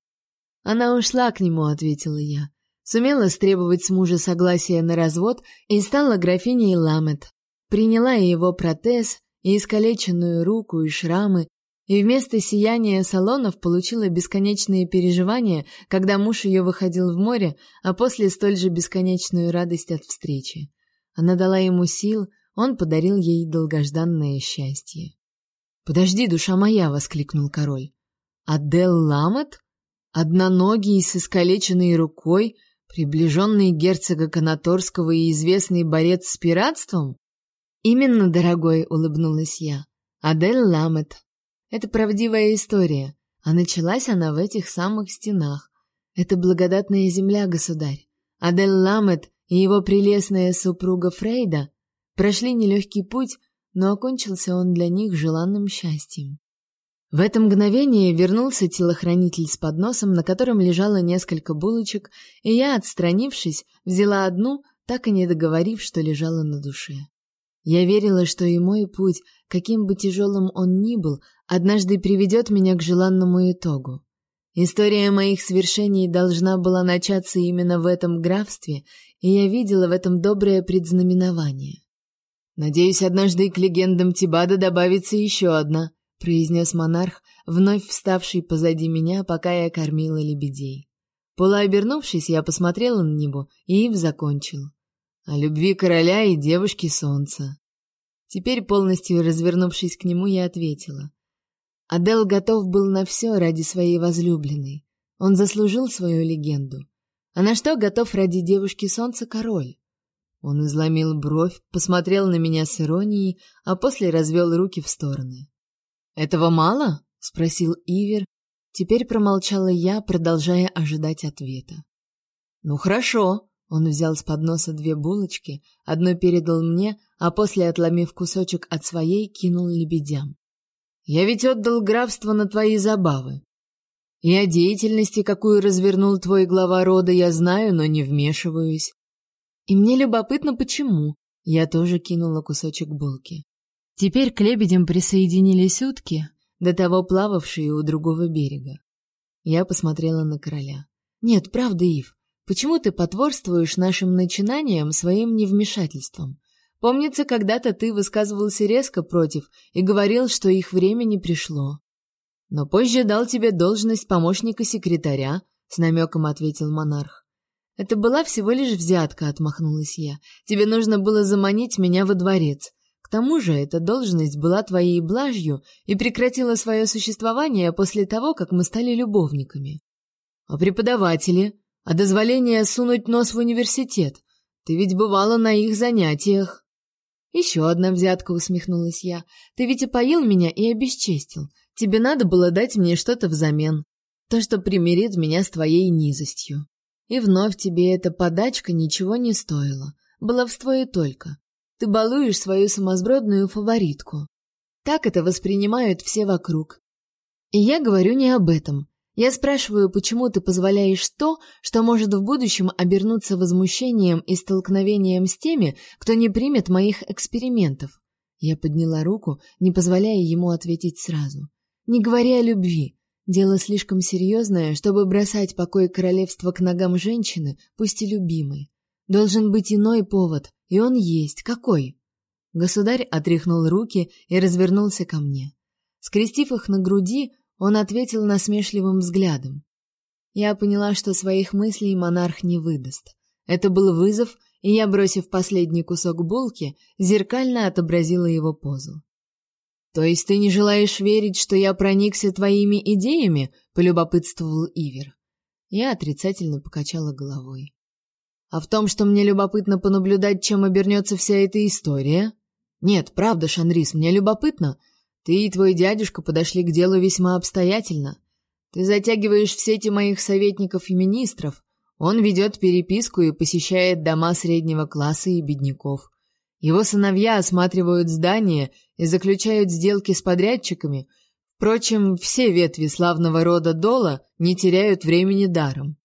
Она ушла к нему, ответила я. Сумела стребовать с мужа согласия на развод и стала графиней Ламет. Приняла его протез, и искалеченную руку, и шрамы, и вместо сияния салонов получила бесконечные переживания, когда муж ее выходил в море, а после столь же бесконечную радость от встречи. Она дала ему сил, он подарил ей долгожданное счастье. "Подожди, душа моя", воскликнул король. "Адел Ламет, одноногий с искалеченной рукой, приближенный герцога Канаторского и известный борец с пиратством?" "Именно, дорогой", улыбнулась я. "Адель Ламет, это правдивая история, а началась она в этих самых стенах. Это благодатная земля, государь. Адель Ламет и его прелестная супруга Фрейда прошли нелегкий путь, но окончился он для них желанным счастьем. В это мгновение вернулся телохранитель с подносом, на котором лежало несколько булочек, и я, отстранившись, взяла одну, так и не договорив, что лежала на душе. Я верила, что и мой путь, каким бы тяжелым он ни был, однажды приведет меня к желанному итогу. История моих свершений должна была начаться именно в этом графстве, и я видела в этом доброе предзнаменование. Надеюсь, однажды к легендам Тибада добавится еще одна, произнес монарх, вновь вставший позади меня, пока я кормила лебедей. Полуобернувшись, я посмотрела на него, и Ив закончил: "О любви короля и девушки солнца". Теперь, полностью развернувшись к нему, я ответила. Адел готов был на все ради своей возлюбленной. Он заслужил свою легенду. А на что готов ради девушки солнца король? Он изломил бровь, посмотрел на меня с иронией, а после развел руки в стороны. «Этого мало?» — спросил Ивер. Теперь промолчала я, продолжая ожидать ответа. «Ну хорошо», он взял с подноса две булочки, одну передал мне, а после, отломив кусочек от своей, кинул лебедям. «Я ведь отдал графство на твои забавы. И о деятельности, какую развернул твой глава рода, я знаю, но не вмешиваюсь. И мне любопытно, почему». Я тоже кинула кусочек булки. Теперь к лебедям присоединились утки, до того плававшие у другого берега. Я посмотрела на короля. «Нет, правда, Ив, Почему ты потворствуешь нашим начинаниям своим невмешательством? Помнится, когда-то ты высказывался резко против и говорил, что их время не пришло. Но позже дал тебе должность помощника секретаря, с намеком ответил монарх. Это была всего лишь взятка, отмахнулась я. Тебе нужно было заманить меня во дворец. Тому же эта должность была твоей блажью и прекратила свое существование после того, как мы стали любовниками. А преподаватели? А дозволение сунуть нос в университет? Ты ведь бывала на их занятиях. Еще одна взятка, усмехнулась я. Ты ведь поил меня и обесчестил. Тебе надо было дать мне что-то взамен. То, что примирит меня с твоей низостью. И вновь тебе эта подачка ничего не стоила. Баловство и только. Ты балуешь свою самосбродную фаворитку. Так это воспринимают все вокруг. И я говорю не об этом. Я спрашиваю, почему ты позволяешь то, что может в будущем обернуться возмущением и столкновением с теми, кто не примет моих экспериментов. Я подняла руку, не позволяя ему ответить сразу. Не говоря о любви. Дело слишком серьезное, чтобы бросать покой королевства к ногам женщины, пусть и любимой. Должен быть иной повод, и он есть. Какой? Государь отряхнул руки и развернулся ко мне. Скрестив их на груди, он ответил насмешливым взглядом. Я поняла, что своих мыслей монарх не выдаст. Это был вызов, и я, бросив последний кусок булки, зеркально отобразила его позу. То есть ты не желаешь верить, что я проникся твоими идеями? полюбопытствовал Ивер. Я отрицательно покачала головой. А в том, что мне любопытно понаблюдать, чем обернется вся эта история? Нет, правда, Шанрис, мне любопытно, ты и твой дядюшка подошли к делу весьма обстоятельно. Ты затягиваешь в сети моих советников и министров. Он ведет переписку и посещает дома среднего класса и бедняков. Его сыновья осматривают здания и заключают сделки с подрядчиками. Впрочем, все ветви славного рода Дола не теряют времени даром.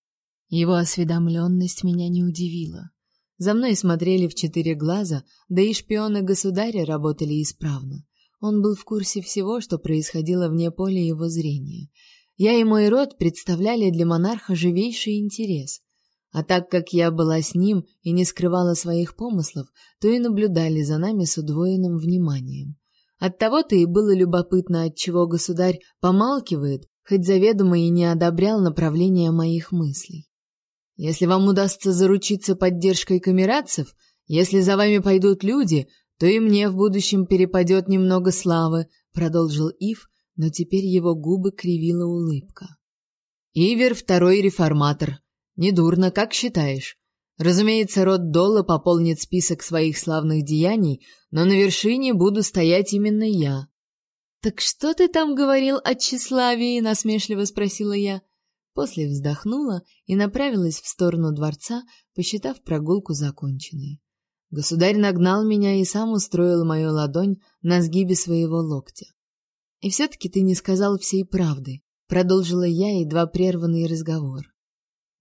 Его осведомленность меня не удивила. За мной смотрели в четыре глаза, да и шпионы государя работали исправно. Он был в курсе всего, что происходило вне поля его зрения. Я и мой род представляли для монарха живейший интерес. А так как я была с ним и не скрывала своих помыслов, то и наблюдали за нами с удвоенным вниманием. Оттого-то и было любопытно, отчего государь помалкивает, хоть заведомо и не одобрял направление моих мыслей. Если вам удастся заручиться поддержкой камерадцев, если за вами пойдут люди, то и мне в будущем перепадет немного славы, продолжил Ив, но теперь его губы кривила улыбка. Ивер второй реформатор. Недурно, как считаешь? Разумеется, род Долла пополнит список своих славных деяний, но на вершине буду стоять именно я. Так что ты там говорил о тщеславии, насмешливо спросила я. После вздохнула и направилась в сторону дворца, посчитав прогулку законченной. Государь нагнал меня и сам устроил мою ладонь на сгибе своего локтя. И все таки ты не сказал всей правды, продолжила я едва прерванный разговор.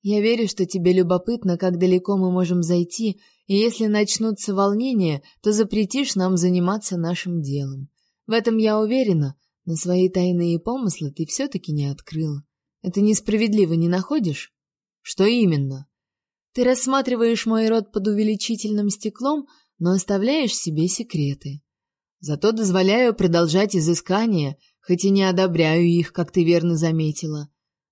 Я верю, что тебе любопытно, как далеко мы можем зайти, и если начнутся волнения, то запретишь нам заниматься нашим делом. В этом я уверена, но свои тайные помыслы ты все таки не открыл. Это несправедливо, не находишь? Что именно? Ты рассматриваешь мой род под увеличительным стеклом, но оставляешь себе секреты. Зато дозволяю продолжать изыскания, хоть и не одобряю их, как ты верно заметила.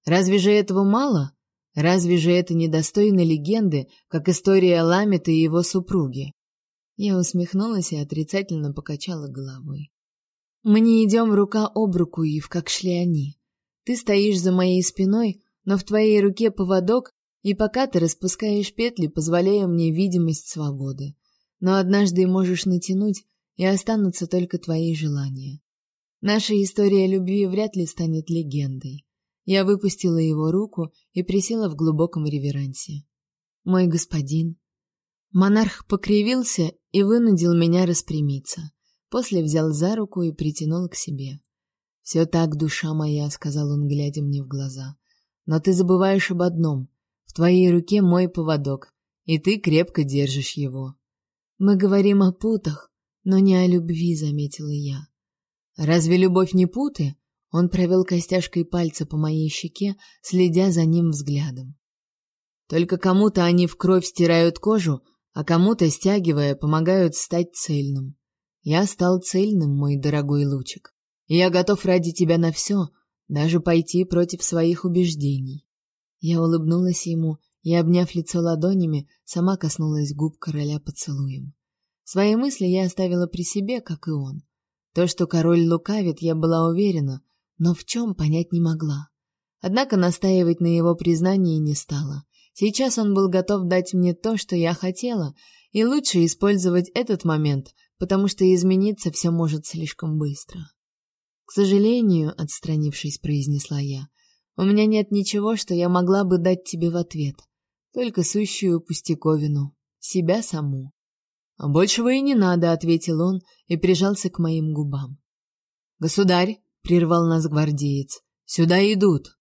Разве же этого мало? Разве же это недостойно легенды, как история Ламета и его супруги? Я усмехнулась и отрицательно покачала головой. Мы не идем рука об руку, Ив, как шли они. Ты стоишь за моей спиной, но в твоей руке поводок, и пока ты распускаешь петли, позволяя мне видимость свободы. Но однажды можешь натянуть, и останутся только твои желания. Наша история любви вряд ли станет легендой. Я выпустила его руку и присела в глубоком реверансе. Мой господин, монарх покривился и вынудил меня распрямиться. После взял за руку и притянул к себе. «Все так, душа моя», — сказал он, глядя мне в глаза. «Но ты забываешь об одном. В твоей руке мой поводок, и ты крепко держишь его». «Мы говорим о путах, но не о любви», — заметила я. «Разве любовь не путы?» Он провел костяшкой пальца по моей щеке, следя за ним взглядом. «Только кому-то они в кровь стирают кожу, а кому-то, стягивая, помогают стать цельным. Я стал цельным, мой дорогой лучик. Я готов ради тебя на все, даже пойти против своих убеждений. Я улыбнулась ему и, обняв лицо ладонями, сама коснулась губ короля поцелуем. Свои мысли я оставила при себе, как и он. То, что король лукавит, я была уверена, но в чем понять не могла. Однако настаивать на его признании не стала. Сейчас он был готов дать мне то, что я хотела, и лучше использовать этот момент, потому что измениться все может слишком быстро. К сожалению, отстранившись, произнесла я, у меня нет ничего, что я могла бы дать тебе в ответ, только сущую пустяковину, себя саму. Большего и не надо, ответил он и прижался к моим губам. Государь, прервал нас гвардеец. Сюда идут.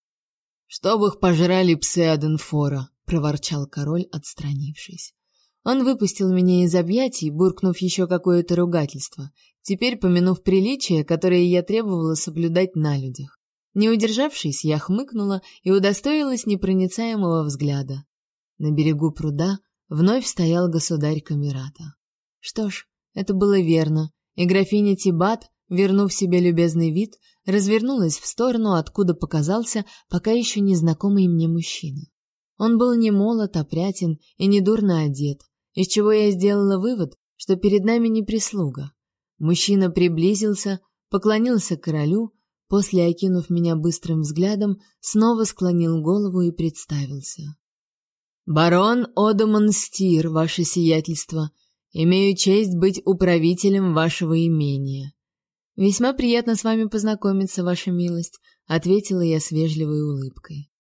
Чтоб их пожрали псы Аденфора, проворчал король, отстранившись. Он выпустил меня из объятий, буркнув еще какое-то ругательство, теперь помянув приличие, которое я требовала соблюдать на людях. Не удержавшись, я хмыкнула и удостоилась непроницаемого взгляда. На берегу пруда вновь стоял государь Камерата. Что ж, это было верно, и графиня Тибат, вернув себе любезный вид, развернулась в сторону, откуда показался пока еще незнакомый мне мужчина. Он был не молод, опрятен и недурно одет, из чего я сделала вывод, что перед нами не прислуга. Мужчина приблизился, поклонился королю, после окинув меня быстрым взглядом, снова склонил голову и представился. «Барон Одоман Стир, ваше сиятельство, имею честь быть управителем вашего имения». «Весьма приятно с вами познакомиться, ваша милость», — ответила я с вежливой улыбкой.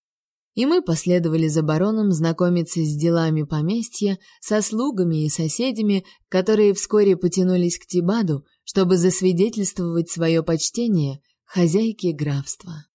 И мы последовали за бароном знакомиться с делами поместья, со слугами и соседями, которые вскоре потянулись к Тибаду, чтобы засвидетельствовать свое почтение хозяйке графства.